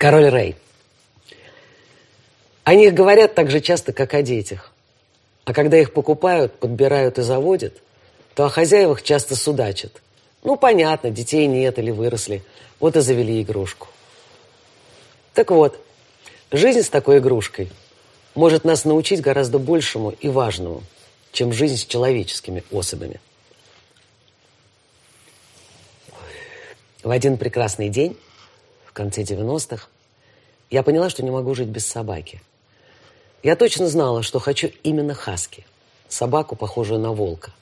Король Рэй. О них говорят так же часто, как о детях. А когда их покупают, подбирают и заводят, то о хозяевах часто судачат. Ну, понятно, детей нет или выросли, вот и завели игрушку. Так вот, жизнь с такой игрушкой может нас научить гораздо большему и важному, чем жизнь с человеческими особями. В один прекрасный день, в конце 90-х, я поняла, что не могу жить без собаки. Я точно знала, что хочу именно хаски, собаку, похожую на волка.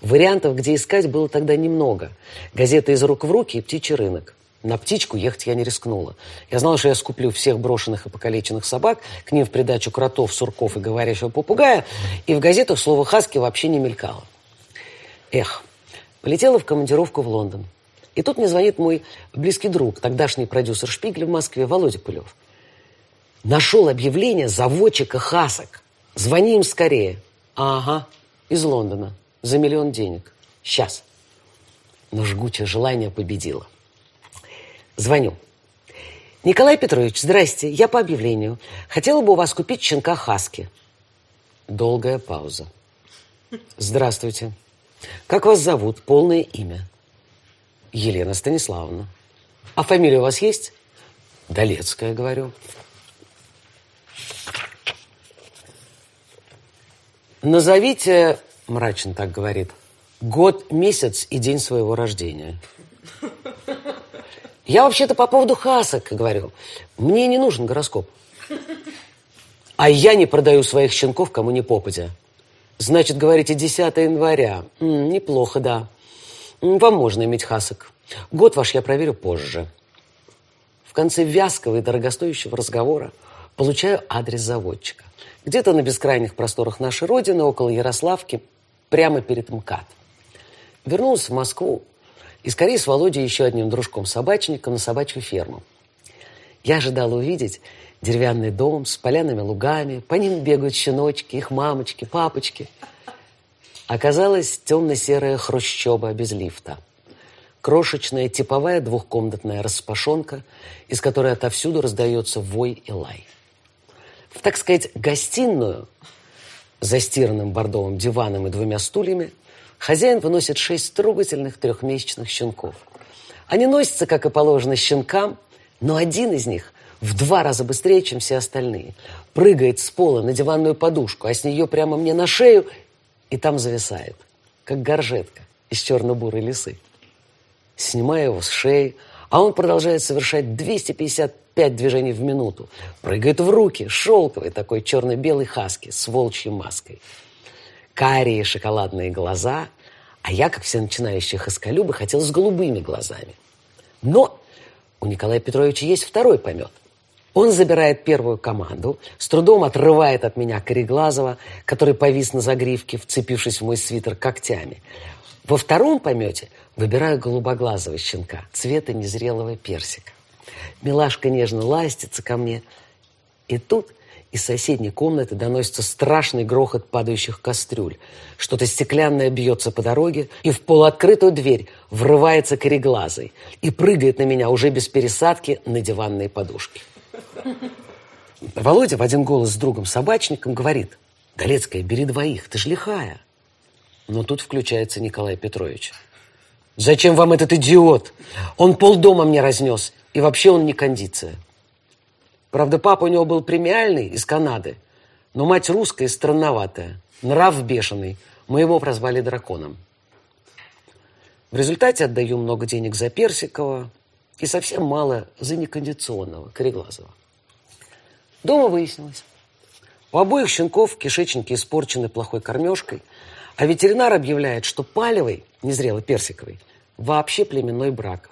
Вариантов, где искать, было тогда немного. Газета из рук в руки и птичий рынок. На птичку ехать я не рискнула. Я знала, что я скуплю всех брошенных и покалеченных собак, к ним в придачу кротов, сурков и говорящего попугая, и в газетах слово «хаски» вообще не мелькало. Эх, полетела в командировку в Лондон. И тут мне звонит мой близкий друг, тогдашний продюсер Шпигеля в Москве, Володя Пылев. Нашел объявление заводчика хасок. Звони им скорее. Ага, из Лондона. За миллион денег. Сейчас. Но жгучее желание победило. Звоню. Николай Петрович, здрасте, я по объявлению. Хотела бы у вас купить щенка Хаски. Долгая пауза. Здравствуйте. Как вас зовут? Полное имя? Елена Станиславовна. А фамилия у вас есть? Долецкая, говорю. Назовите, мрачно так говорит, год, месяц и день своего рождения. Я вообще-то по поводу хасок говорю. Мне не нужен гороскоп. А я не продаю своих щенков кому не попадя. Значит, говорите, 10 января. М -м, неплохо, да. Вам можно иметь хасок. Год ваш я проверю позже. В конце вязкого и дорогостоящего разговора получаю адрес заводчика. Где-то на бескрайних просторах нашей Родины, около Ярославки, прямо перед МКАД. Вернулась в Москву, и скорее с Володей еще одним дружком-собачником на собачью ферму. Я ожидала увидеть деревянный дом с поляными лугами, по ним бегают щеночки, их мамочки, папочки. Оказалось темно-серая хрущоба без лифта. Крошечная типовая двухкомнатная распашонка, из которой отовсюду раздается вой и лай. В, так сказать, гостиную с застиранным бордовым диваном и двумя стульями – Хозяин выносит шесть трогательных трехмесячных щенков. Они носятся, как и положено, щенкам, но один из них в два раза быстрее, чем все остальные. Прыгает с пола на диванную подушку, а с нее прямо мне на шею, и там зависает, как горжетка из черно-бурой лисы. Снимаю его с шеи, а он продолжает совершать 255 движений в минуту. Прыгает в руки, шелковый такой черно-белый хаски с волчьей маской карие шоколадные глаза, а я, как все начинающие хаскалюбы, хотел с голубыми глазами. Но у Николая Петровича есть второй помет. Он забирает первую команду, с трудом отрывает от меня Кореглазова, который повис на загривке, вцепившись в мой свитер когтями. Во втором помете выбираю голубоглазого щенка, цвета незрелого персика. Милашка нежно ластится ко мне. И тут из соседней комнаты доносится страшный грохот падающих кастрюль. Что-то стеклянное бьется по дороге, и в полуоткрытую дверь врывается кореглазый и прыгает на меня уже без пересадки на диванные подушки. Володя в один голос с другом-собачником говорит, «Долецкая, бери двоих, ты ж лихая». Но тут включается Николай Петрович. «Зачем вам этот идиот? Он полдома мне разнес, и вообще он не кондиция». Правда, папа у него был премиальный из Канады, но мать русская странноватая, нрав бешеный. Мы его прозвали драконом. В результате отдаю много денег за Персикова и совсем мало за некондиционного, Кореглазого. Дома выяснилось. У обоих щенков кишечники испорчены плохой кормежкой, а ветеринар объявляет, что палевый, незрелый персиковый, вообще племенной брак.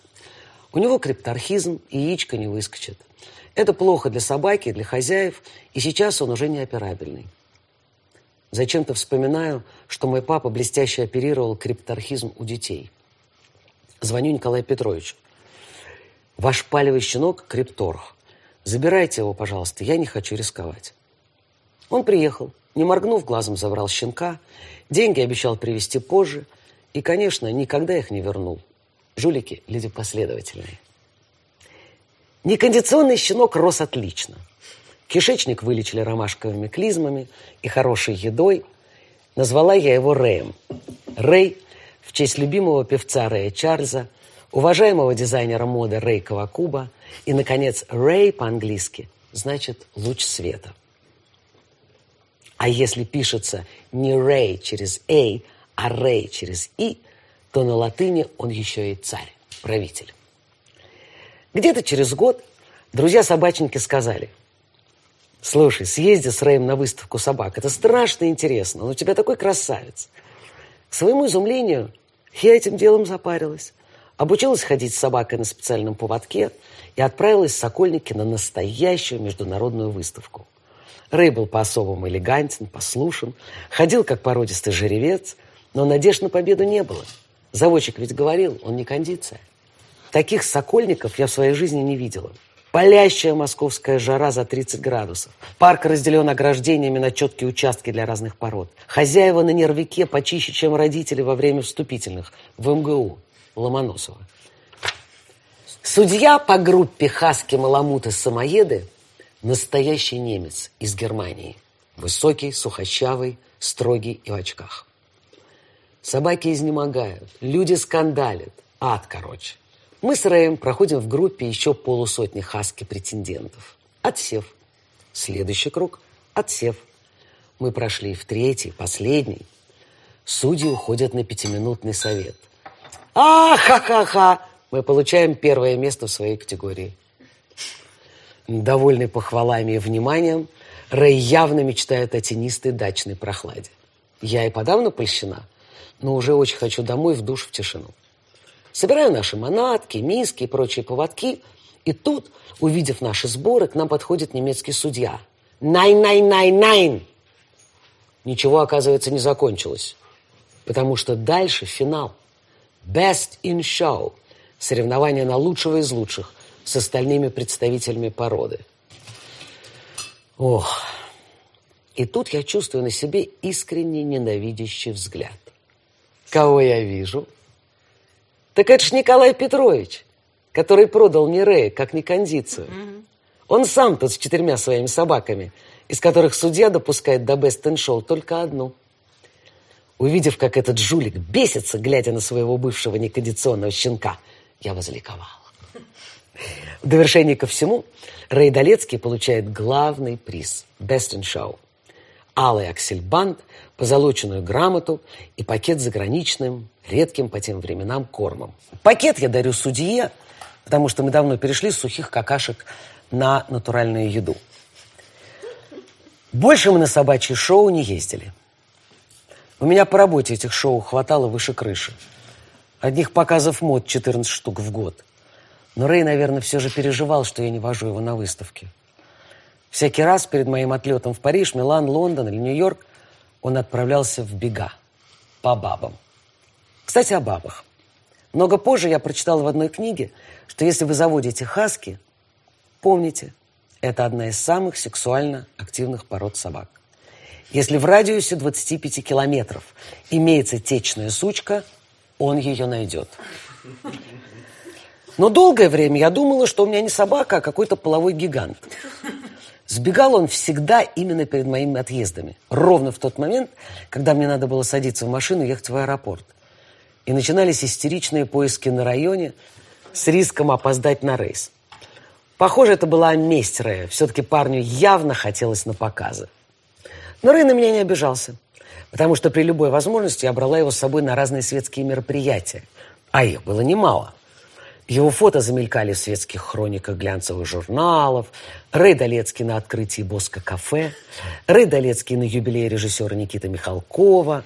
У него крипторхизм и яичко не выскочит. Это плохо для собаки, для хозяев, и сейчас он уже неоперабельный. Зачем-то вспоминаю, что мой папа блестяще оперировал крипторхизм у детей. Звоню Николаю Петровичу. Ваш палевый щенок – крипторх. Забирайте его, пожалуйста, я не хочу рисковать. Он приехал, не моргнув глазом, забрал щенка, деньги обещал привезти позже и, конечно, никогда их не вернул. Жулики – люди последовательные. Некондиционный щенок рос отлично. Кишечник вылечили ромашковыми клизмами и хорошей едой. Назвала я его Рэем. Рэй в честь любимого певца Рэя Чарльза, уважаемого дизайнера моды Рэй Кавакуба и, наконец, Рэй по-английски значит «луч света». А если пишется не Рэй через «а», а Рэй через «и», то на латыни он еще и царь, правитель. Где-то через год друзья-собачники сказали, «Слушай, съезди с Рэем на выставку собак, это страшно интересно, но у тебя такой красавец». К своему изумлению, я этим делом запарилась. Обучилась ходить с собакой на специальном поводке и отправилась в Сокольники на настоящую международную выставку. Рэй был по-особому элегантен, послушен, ходил как породистый жеребец, но надежд на победу не было. Заводчик ведь говорил, он не кондиция. Таких сокольников я в своей жизни не видела. Палящая московская жара за 30 градусов. Парк разделен ограждениями на четкие участки для разных пород. Хозяева на нервике почище, чем родители во время вступительных в МГУ Ломоносова. Судья по группе Хаски, Маламуты, Самоеды – настоящий немец из Германии. Высокий, сухощавый, строгий и в очках. Собаки изнемогают, люди скандалят. Ад, короче. Мы с Рэем проходим в группе еще полусотни хаски-претендентов. Отсев. Следующий круг – отсев. Мы прошли в третий, последний. Судьи уходят на пятиминутный совет. А, ха-ха-ха! Мы получаем первое место в своей категории. Довольный похвалами и вниманием, Рэй явно мечтает о тенистой дачной прохладе. Я и подавно польщена, но уже очень хочу домой в душ в тишину. Собираю наши манатки, миски и прочие поводки. И тут, увидев наши сборы, к нам подходит немецкий судья. Nein-nein-nein-nein! Ничего, оказывается, не закончилось. Потому что дальше финал. Best in show. Соревнование на лучшего из лучших с остальными представителями породы. Ох. И тут я чувствую на себе искренне ненавидящий взгляд. Кого я вижу? Так это ж Николай Петрович, который продал мне Рея как не кондицию. Он сам тут с четырьмя своими собаками, из которых судья допускает до Best in Show только одну. Увидев, как этот жулик бесится, глядя на своего бывшего некондиционного щенка, я возликовала. В довершение ко всему, Рэй Долецкий получает главный приз – Best in Show. Алый аксельбанд, позолоченную грамоту и пакет с заграничным, редким по тем временам кормом. Пакет я дарю судье, потому что мы давно перешли с сухих какашек на натуральную еду. Больше мы на собачье шоу не ездили. У меня по работе этих шоу хватало выше крыши. Одних показов мод 14 штук в год. Но Рэй, наверное, все же переживал, что я не вожу его на выставки. Всякий раз перед моим отлетом в Париж, Милан, Лондон или Нью-Йорк он отправлялся в бега по бабам. Кстати, о бабах. Много позже я прочитал в одной книге, что если вы заводите хаски, помните, это одна из самых сексуально активных пород собак. Если в радиусе 25 километров имеется течная сучка, он ее найдет. Но долгое время я думала, что у меня не собака, а какой-то половой гигант. Сбегал он всегда именно перед моими отъездами. Ровно в тот момент, когда мне надо было садиться в машину и ехать в аэропорт. И начинались истеричные поиски на районе с риском опоздать на рейс. Похоже, это была месть Рэя. Все-таки парню явно хотелось на показы. Но Рэй на меня не обижался, потому что при любой возможности я брала его с собой на разные светские мероприятия. А их было немало. Его фото замелькали в светских хрониках глянцевых журналов, Рэй Долецкий на открытии Боско-кафе, Рэй Долецкий на юбилее режиссера Никиты Михалкова.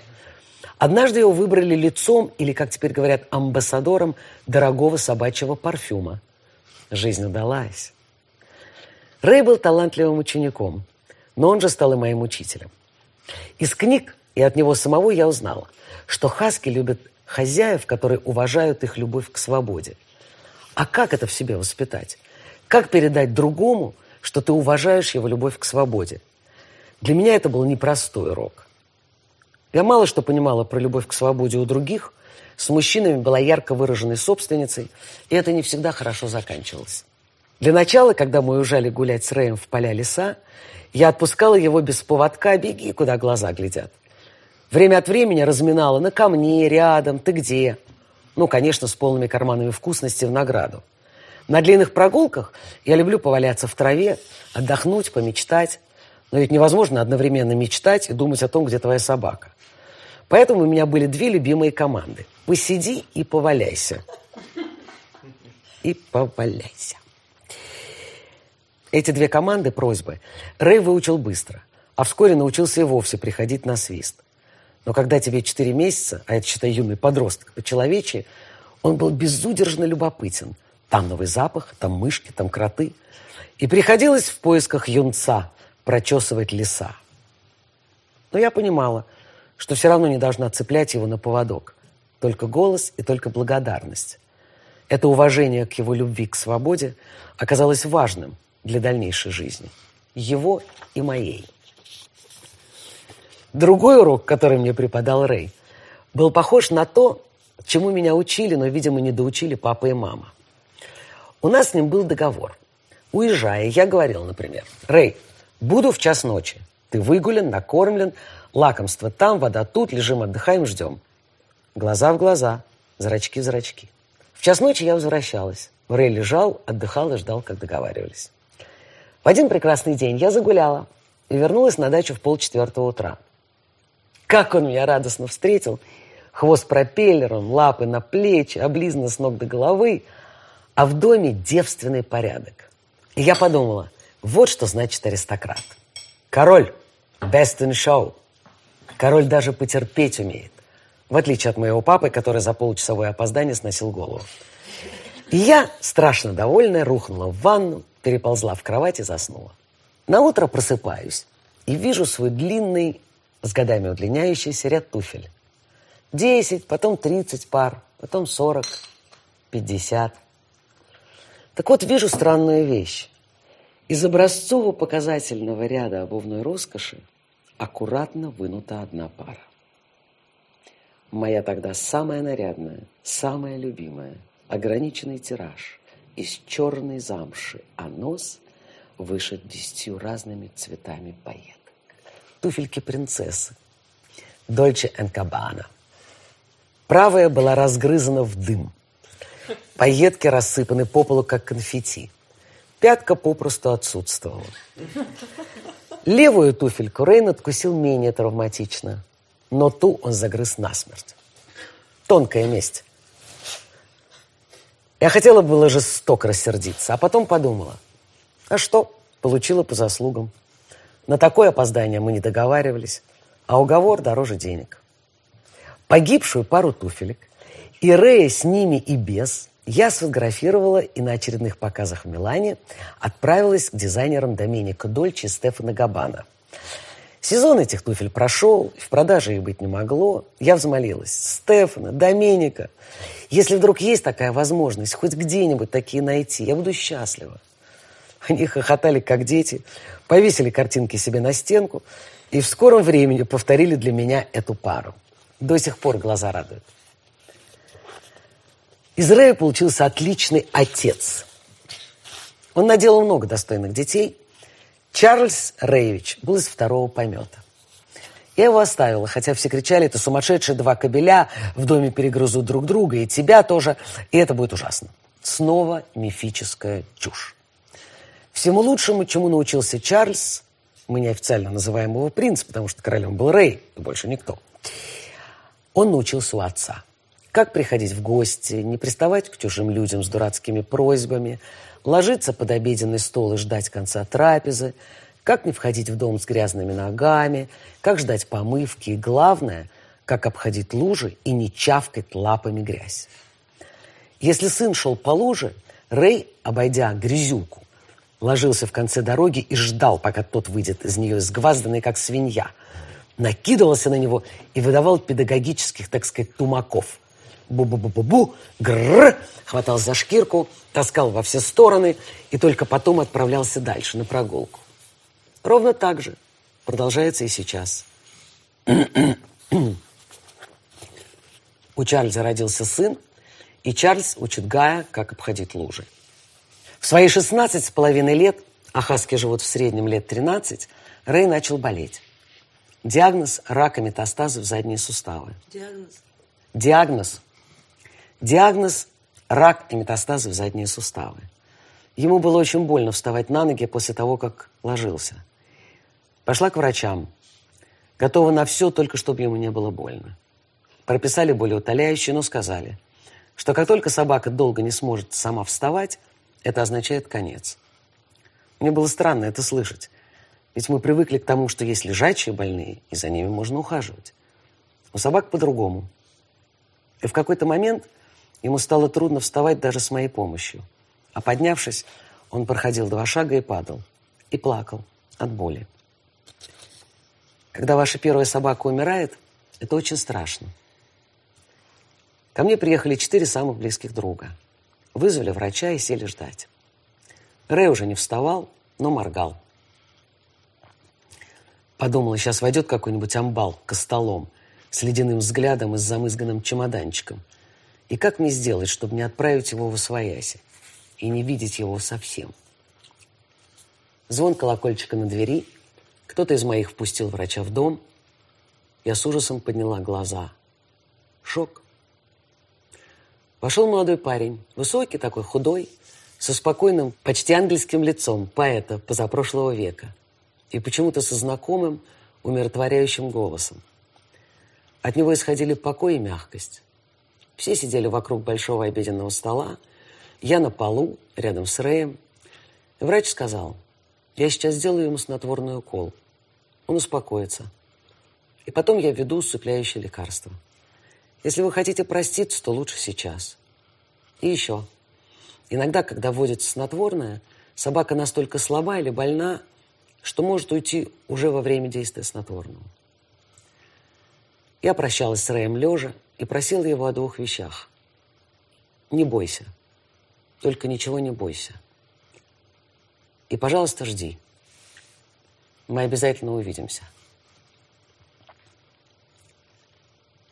Однажды его выбрали лицом, или, как теперь говорят, амбассадором дорогого собачьего парфюма. Жизнь удалась. Рэй был талантливым учеником, но он же стал и моим учителем. Из книг и от него самого я узнала, что хаски любят хозяев, которые уважают их любовь к свободе – а как это в себе воспитать? Как передать другому, что ты уважаешь его любовь к свободе? Для меня это был непростой урок. Я мало что понимала про любовь к свободе у других, с мужчинами была ярко выраженной собственницей, и это не всегда хорошо заканчивалось. Для начала, когда мы уезжали гулять с Рэем в поля леса, я отпускала его без поводка, беги, куда глаза глядят. Время от времени разминала на камне, рядом, ты где. Ну, конечно, с полными карманами вкусности в награду. На длинных прогулках я люблю поваляться в траве, отдохнуть, помечтать. Но ведь невозможно одновременно мечтать и думать о том, где твоя собака. Поэтому у меня были две любимые команды. Посиди и поваляйся. И поваляйся. Эти две команды, просьбы, Рэй выучил быстро, а вскоре научился и вовсе приходить на свист. Но когда тебе 4 месяца, а это, считай, юный подросток, по-человечьи, он был безудержно любопытен. Там новый запах, там мышки, там кроты. И приходилось в поисках юнца прочесывать леса. Но я понимала, что все равно не должна цеплять его на поводок. Только голос и только благодарность. Это уважение к его любви к свободе оказалось важным для дальнейшей жизни. Его и моей. Другой урок, который мне преподал Рэй, был похож на то, чему меня учили, но, видимо, не доучили папа и мама. У нас с ним был договор. Уезжая, я говорил, например, «Рэй, буду в час ночи. Ты выгулен, накормлен, лакомство там, вода тут, лежим, отдыхаем, ждем». Глаза в глаза, зрачки в зрачки. В час ночи я возвращалась. Рэй лежал, отдыхал и ждал, как договаривались. В один прекрасный день я загуляла и вернулась на дачу в полчетвертого утра. Как он меня радостно встретил. Хвост пропеллером, лапы на плечи, облизано с ног до головы. А в доме девственный порядок. И я подумала, вот что значит аристократ. Король, best in show. Король даже потерпеть умеет. В отличие от моего папы, который за полчасовое опоздание сносил голову. И я, страшно довольная, рухнула в ванну, переползла в кровать и заснула. На утро просыпаюсь и вижу свой длинный с годами удлиняющийся ряд туфель. Десять, потом тридцать пар, потом сорок, пятьдесят. Так вот, вижу странную вещь. Из образцово-показательного ряда обувной роскоши аккуратно вынута одна пара. Моя тогда самая нарядная, самая любимая, ограниченный тираж из черной замши, а нос вышит десятью разными цветами пайет туфельки принцессы. Дольче Энкабана. Правая была разгрызана в дым. Пайетки рассыпаны по полу, как конфетти. Пятка попросту отсутствовала. Левую туфельку Рейн откусил менее травматично, но ту он загрыз насмерть. Тонкая месть. Я хотела было жестоко рассердиться, а потом подумала, а что, получила по заслугам. На такое опоздание мы не договаривались, а уговор дороже денег. Погибшую пару туфелек и Рея с ними и без я сфотографировала и на очередных показах в Милане отправилась к дизайнерам Доменико Дольче и Стефана Габана. Сезон этих туфель прошел, в продаже их быть не могло. Я взмолилась. Стефана, Доменика, если вдруг есть такая возможность, хоть где-нибудь такие найти, я буду счастлива. Они хохотали, как дети, повесили картинки себе на стенку и в скором времени повторили для меня эту пару. До сих пор глаза радуют. Из Рэя получился отличный отец. Он наделал много достойных детей. Чарльз Рэевич был из второго помета. Я его оставила, хотя все кричали, это сумасшедшие два кобеля, в доме перегрызут друг друга, и тебя тоже, и это будет ужасно. Снова мифическая чушь. Всему лучшему, чему научился Чарльз, мы неофициально называем его принц, потому что королем был Рэй, и больше никто. Он научился у отца. Как приходить в гости, не приставать к чужим людям с дурацкими просьбами, ложиться под обеденный стол и ждать конца трапезы, как не входить в дом с грязными ногами, как ждать помывки и, главное, как обходить лужи и не чавкать лапами грязь. Если сын шел по луже, Рэй, обойдя грязюку, ложился в конце дороги и ждал, пока тот выйдет из нее сгвазданный, как свинья. Накидывался на него и выдавал педагогических, так сказать, тумаков. Бу-бу-бу-бу-бу, грррр, хватал за шкирку, таскал во все стороны и только потом отправлялся дальше, на прогулку. Ровно так же продолжается и сейчас. У Чарльза родился сын, и Чарльз учит Гая, как обходить лужи. В свои 16 с половиной лет, а хаски живут в среднем лет 13, Рэй начал болеть. Диагноз – рак и метастазы в задние суставы. Диагноз? Диагноз. Диагноз – рак и метастазы в задние суставы. Ему было очень больно вставать на ноги после того, как ложился. Пошла к врачам. Готова на все, только чтобы ему не было больно. Прописали болеутоляющие, но сказали, что как только собака долго не сможет сама вставать, это означает конец. Мне было странно это слышать. Ведь мы привыкли к тому, что есть лежачие больные, и за ними можно ухаживать. У собак по-другому. И в какой-то момент ему стало трудно вставать даже с моей помощью. А поднявшись, он проходил два шага и падал. И плакал от боли. Когда ваша первая собака умирает, это очень страшно. Ко мне приехали четыре самых близких друга. Вызвали врача и сели ждать. Рэй уже не вставал, но моргал. Подумала, сейчас войдет какой-нибудь амбал, костолом, с ледяным взглядом и с замызганным чемоданчиком. И как мне сделать, чтобы не отправить его в освояси и не видеть его совсем? Звон колокольчика на двери. Кто-то из моих впустил врача в дом. Я с ужасом подняла глаза. Шок. Вошел молодой парень, высокий такой, худой, со спокойным, почти ангельским лицом поэта позапрошлого века и почему-то со знакомым, умиротворяющим голосом. От него исходили покой и мягкость. Все сидели вокруг большого обеденного стола, я на полу, рядом с Рэем. Врач сказал, я сейчас сделаю ему снотворный укол. Он успокоится. И потом я введу усыпляющее лекарство. Если вы хотите проститься, то лучше сейчас. И еще. Иногда, когда вводится снотворное, собака настолько слаба или больна, что может уйти уже во время действия снотворного. Я прощалась с Рэем лежа и просила его о двух вещах. Не бойся. Только ничего не бойся. И, пожалуйста, жди. Мы обязательно увидимся.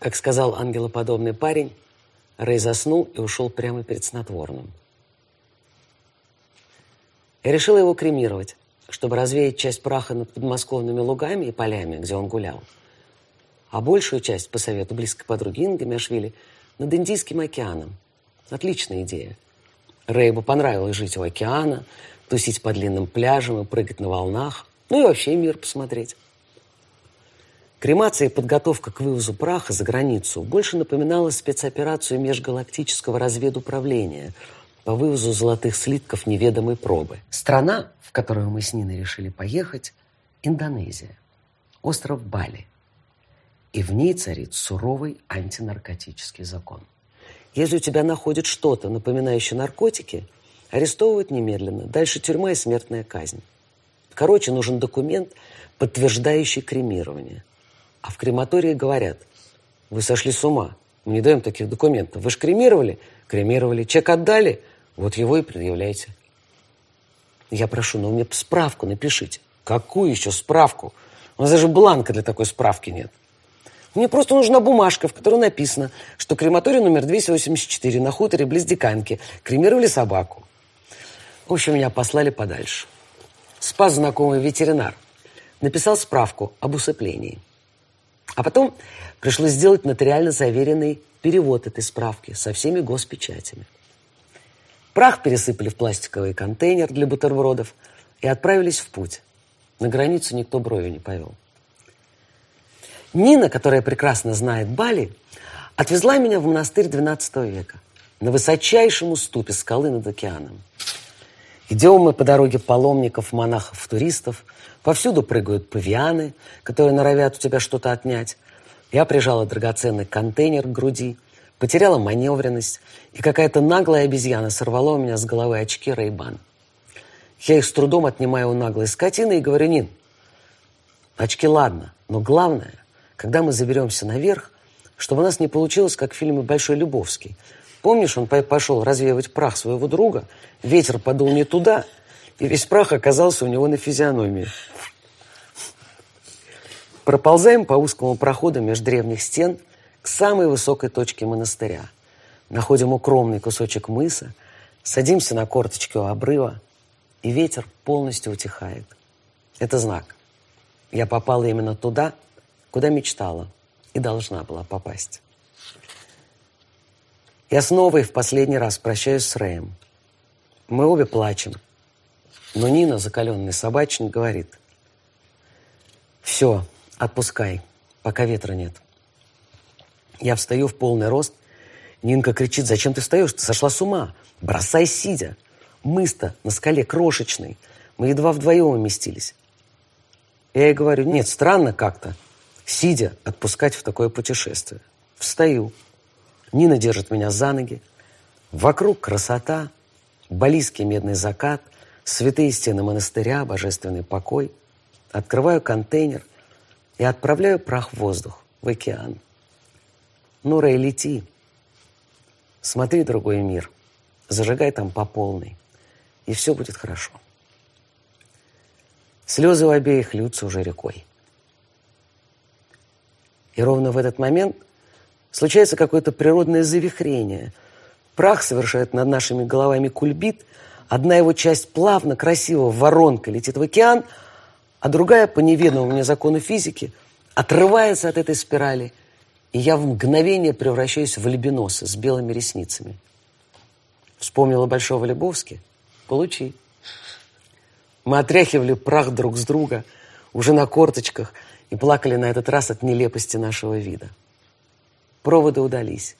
Как сказал ангелоподобный парень, Рэй заснул и ушел прямо перед снотворным. Я решила его кремировать, чтобы развеять часть праха над подмосковными лугами и полями, где он гулял. А большую часть, по совету близкой подруги Инга Мяшвили, над Индийским океаном. Отличная идея. Рэйбу понравилось жить у океана, тусить по длинным пляжам и прыгать на волнах. Ну и вообще мир посмотреть. Кремация и подготовка к вывозу праха за границу больше напоминала спецоперацию межгалактического разведуправления по вывозу золотых слитков неведомой пробы. Страна, в которую мы с Ниной решили поехать, Индонезия, остров Бали. И в ней царит суровый антинаркотический закон. Если у тебя находят что-то, напоминающее наркотики, арестовывают немедленно. Дальше тюрьма и смертная казнь. Короче, нужен документ, подтверждающий кремирование. А в крематории говорят, вы сошли с ума, мы не даем таких документов. Вы же кремировали? Кремировали. Чек отдали? Вот его и предъявляйте. Я прошу, ну мне справку напишите. Какую еще справку? У нас даже бланка для такой справки нет. Мне просто нужна бумажка, в которой написано, что крематорий номер 284 на хуторе близ Диканьки кремировали собаку. В общем, меня послали подальше. Спас знакомый ветеринар. Написал справку об усыплении. А потом пришлось сделать нотариально заверенный перевод этой справки со всеми госпечатями. Прах пересыпали в пластиковый контейнер для бутербродов и отправились в путь. На границу никто бровью не повел. Нина, которая прекрасно знает Бали, отвезла меня в монастырь XII века на высочайшем уступе скалы над океаном. Идем мы по дороге паломников, монахов, туристов. Повсюду прыгают павианы, которые норовят у тебя что-то отнять. Я прижала драгоценный контейнер к груди, потеряла маневренность, и какая-то наглая обезьяна сорвала у меня с головы очки Рейбан. Я их с трудом отнимаю у наглой скотины и говорю, Нин, очки ладно, но главное, когда мы заберемся наверх, чтобы у нас не получилось, как в фильме «Большой Любовский», Помнишь, он пошел развеивать прах своего друга, ветер подул не туда, и весь прах оказался у него на физиономии. Проползаем по узкому проходу между древних стен к самой высокой точке монастыря. Находим укромный кусочек мыса, Садимся на корточки у обрыва, и ветер полностью утихает. Это знак. Я попала именно туда, куда мечтала и должна была попасть. Я снова и в последний раз прощаюсь с Рэем. Мы обе плачем. Но Нина, закаленный собачник, говорит, «Все, отпускай, пока ветра нет». Я встаю в полный рост. Нинка кричит, «Зачем ты встаешь? Ты сошла с ума! Бросай сидя!» Мы-то на скале крошечный. Мы едва вдвоем уместились. Я ей говорю, нет, странно как-то, сидя, отпускать в такое путешествие. Встаю. Нина держит меня за ноги. Вокруг красота, балийский медный закат, святые стены монастыря, божественный покой. Открываю контейнер и отправляю прах в воздух, в океан. Ну, Рэй, лети. Смотри другой мир. Зажигай там по полной и все будет хорошо. Слезы у обеих льются уже рекой. И ровно в этот момент случается какое-то природное завихрение. Прах совершает над нашими головами кульбит, одна его часть плавно, красиво, воронкой летит в океан, а другая, по неведомому мне закону физики, отрывается от этой спирали, и я в мгновение превращаюсь в альбиноса с белыми ресницами. Вспомнила Большого Лебовски – Получи. Мы отряхивали прах друг с друга, уже на корточках, и плакали на этот раз от нелепости нашего вида. Проводы удались.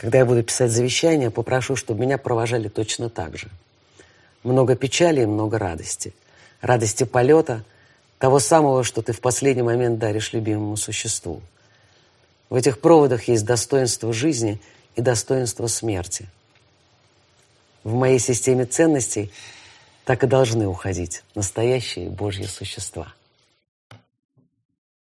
Когда я буду писать завещание, попрошу, чтобы меня провожали точно так же. Много печали и много радости. Радости полета, того самого, что ты в последний момент даришь любимому существу. В этих проводах есть достоинство жизни и достоинство смерти – в моей системе ценностей так и должны уходить настоящие Божьи существа.